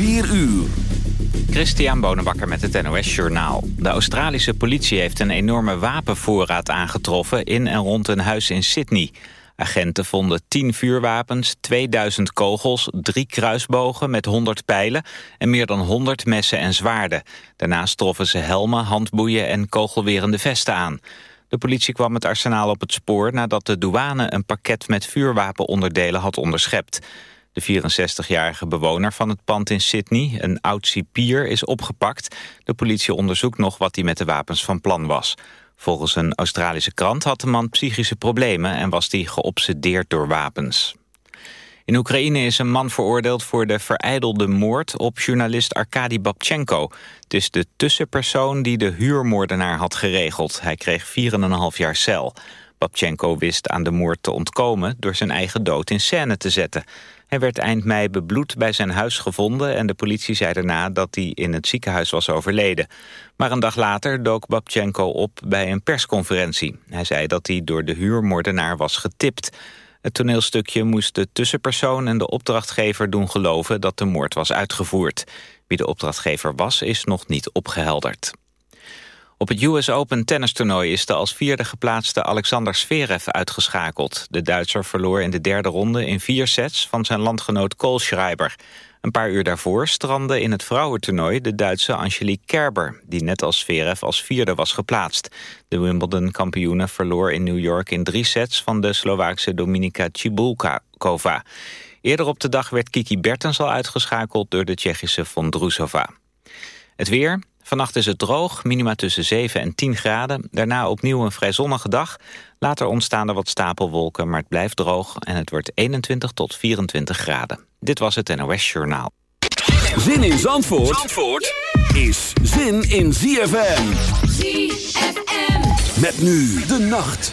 4 uur. Christian Bonenbakker met het NOS Journaal. De Australische politie heeft een enorme wapenvoorraad aangetroffen... in en rond een huis in Sydney. Agenten vonden 10 vuurwapens, 2000 kogels, drie kruisbogen met 100 pijlen... en meer dan 100 messen en zwaarden. Daarnaast troffen ze helmen, handboeien en kogelwerende vesten aan. De politie kwam het arsenaal op het spoor nadat de douane... een pakket met vuurwapenonderdelen had onderschept. De 64-jarige bewoner van het pand in Sydney, een oud cipier, is opgepakt. De politie onderzoekt nog wat hij met de wapens van plan was. Volgens een Australische krant had de man psychische problemen... en was hij geobsedeerd door wapens. In Oekraïne is een man veroordeeld voor de vereidelde moord op journalist Arkady Babchenko. Het is de tussenpersoon die de huurmoordenaar had geregeld. Hij kreeg 4,5 jaar cel. Babchenko wist aan de moord te ontkomen door zijn eigen dood in scène te zetten. Hij werd eind mei bebloed bij zijn huis gevonden... en de politie zei daarna dat hij in het ziekenhuis was overleden. Maar een dag later dook Babchenko op bij een persconferentie. Hij zei dat hij door de huurmoordenaar was getipt. Het toneelstukje moest de tussenpersoon en de opdrachtgever doen geloven... dat de moord was uitgevoerd. Wie de opdrachtgever was, is nog niet opgehelderd. Op het US Open tennistoernooi is de als vierde geplaatste Alexander Zverev uitgeschakeld. De Duitser verloor in de derde ronde in vier sets van zijn landgenoot Kohlschreiber. Een paar uur daarvoor strandde in het vrouwentoernooi de Duitse Angelique Kerber... die net als Zverev als vierde was geplaatst. De Wimbledon-kampioene verloor in New York in drie sets... van de Slovaakse Dominika Cibulkova. Eerder op de dag werd Kiki Bertens al uitgeschakeld... door de Tsjechische Vondrousova. Het weer, Vannacht is het droog, minima tussen 7 en 10 graden. Daarna opnieuw een vrij zonnige dag. Later ontstaan er wat stapelwolken, maar het blijft droog... en het wordt 21 tot 24 graden. Dit was het NOS Journaal. Zin in Zandvoort, Zandvoort is zin in ZFM. ZFM. Met nu de nacht.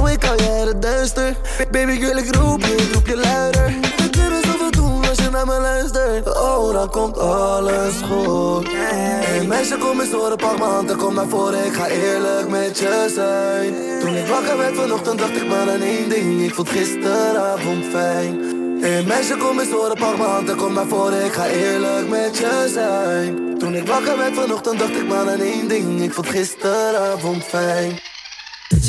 Doe ik je het duister. Baby, ik roep je, roep je luider. We kunnen zoveel doen als je naar me luistert. Oh, dan komt alles goed. Hey, meisje, kom eens horen, pak m'n hand en kom naar voren. Ik ga eerlijk met je zijn. Toen ik wakker werd vanochtend, dacht ik maar aan één ding. Ik vond gisteravond fijn. Hey meisje, kom eens horen, pak m'n hand en kom naar voren. Ik ga eerlijk met je zijn. Toen ik wakker werd vanochtend, dacht ik maar aan één ding. Ik vond gisteravond fijn.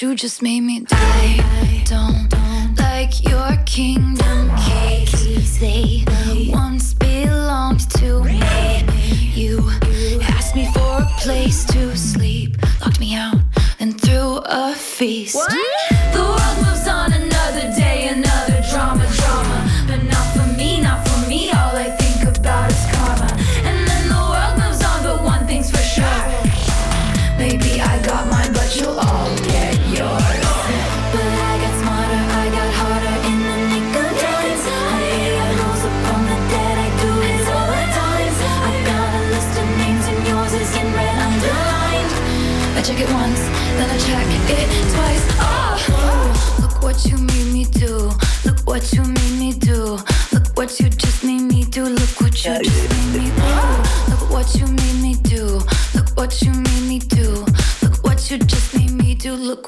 you just made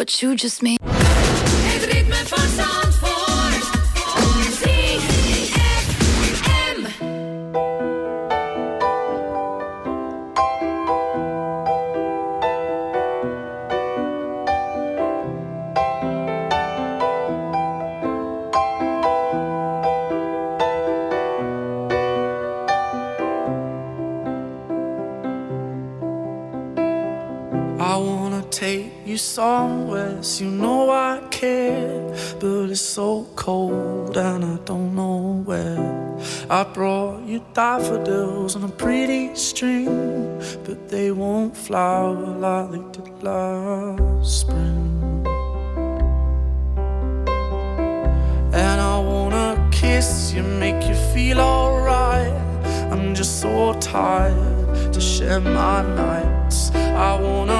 What you just made. Flower like they did last spring. And I wanna kiss you, make you feel alright. I'm just so tired to share my nights. I wanna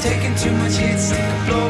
Taking too much hits to blow.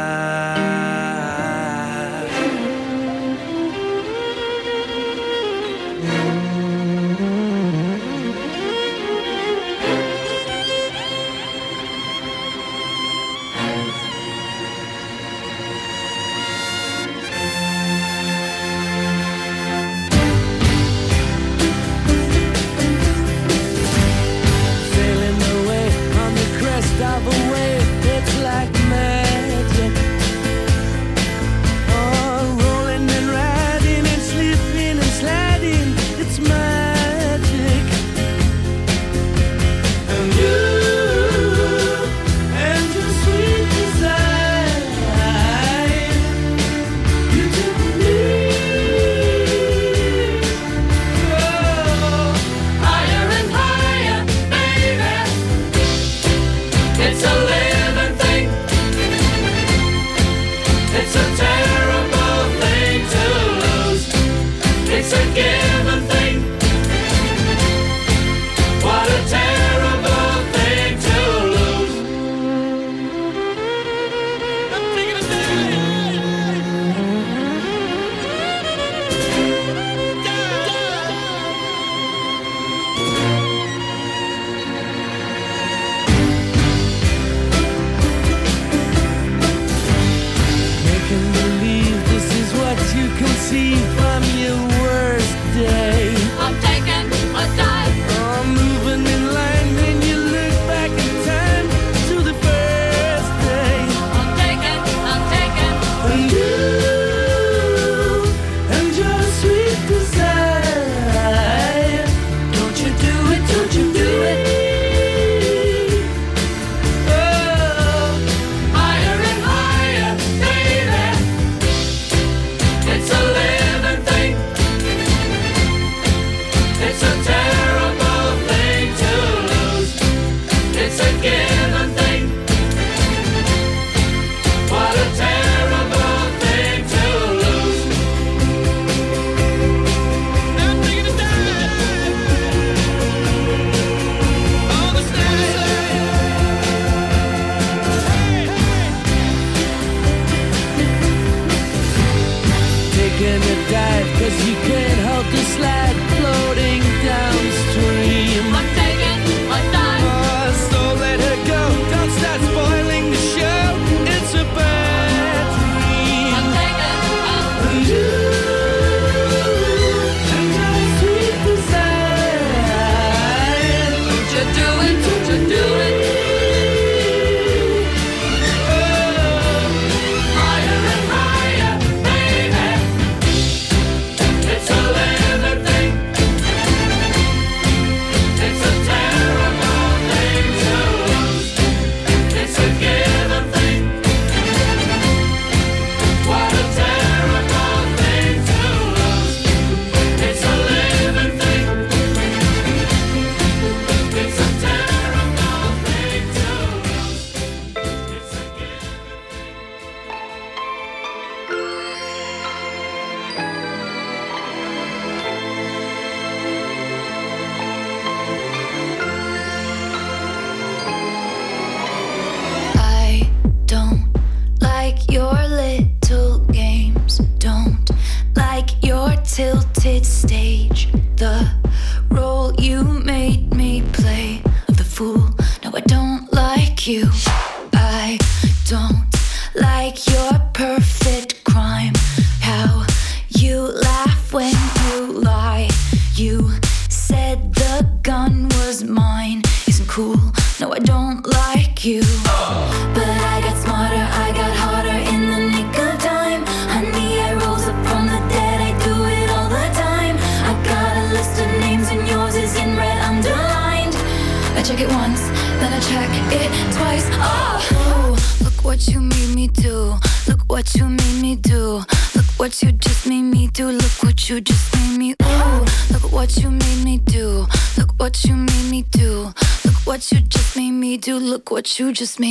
you just made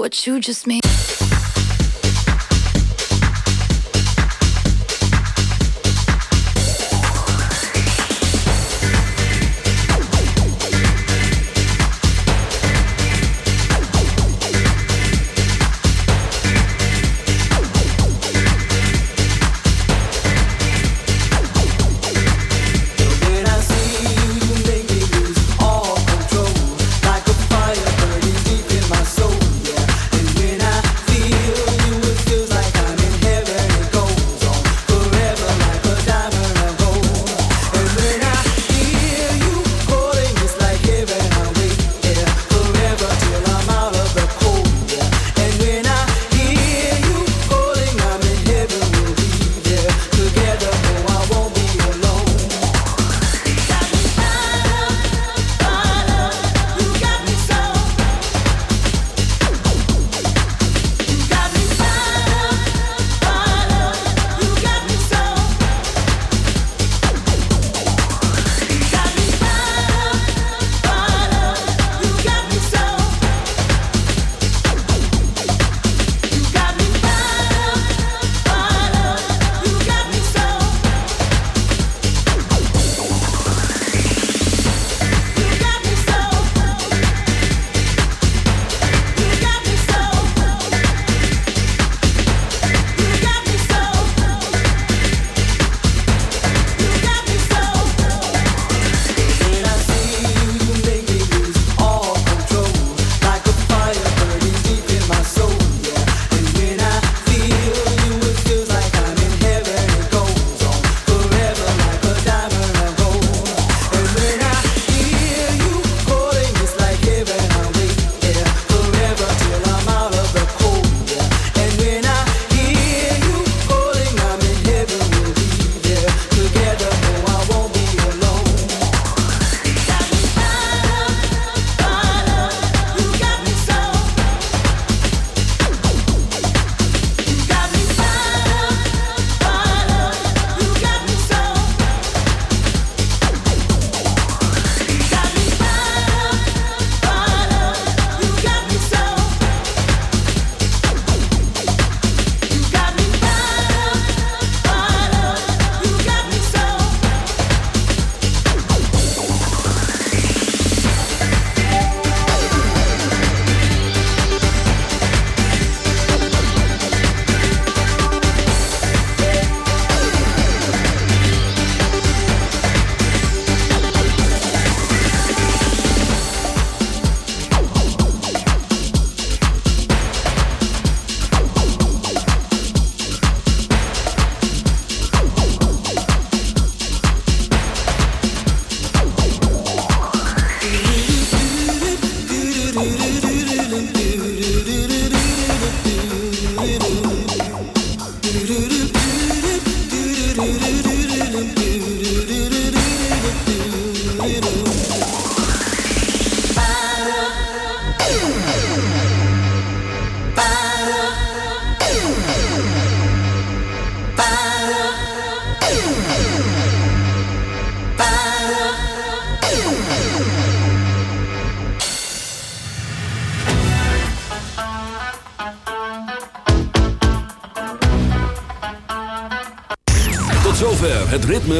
what you just made.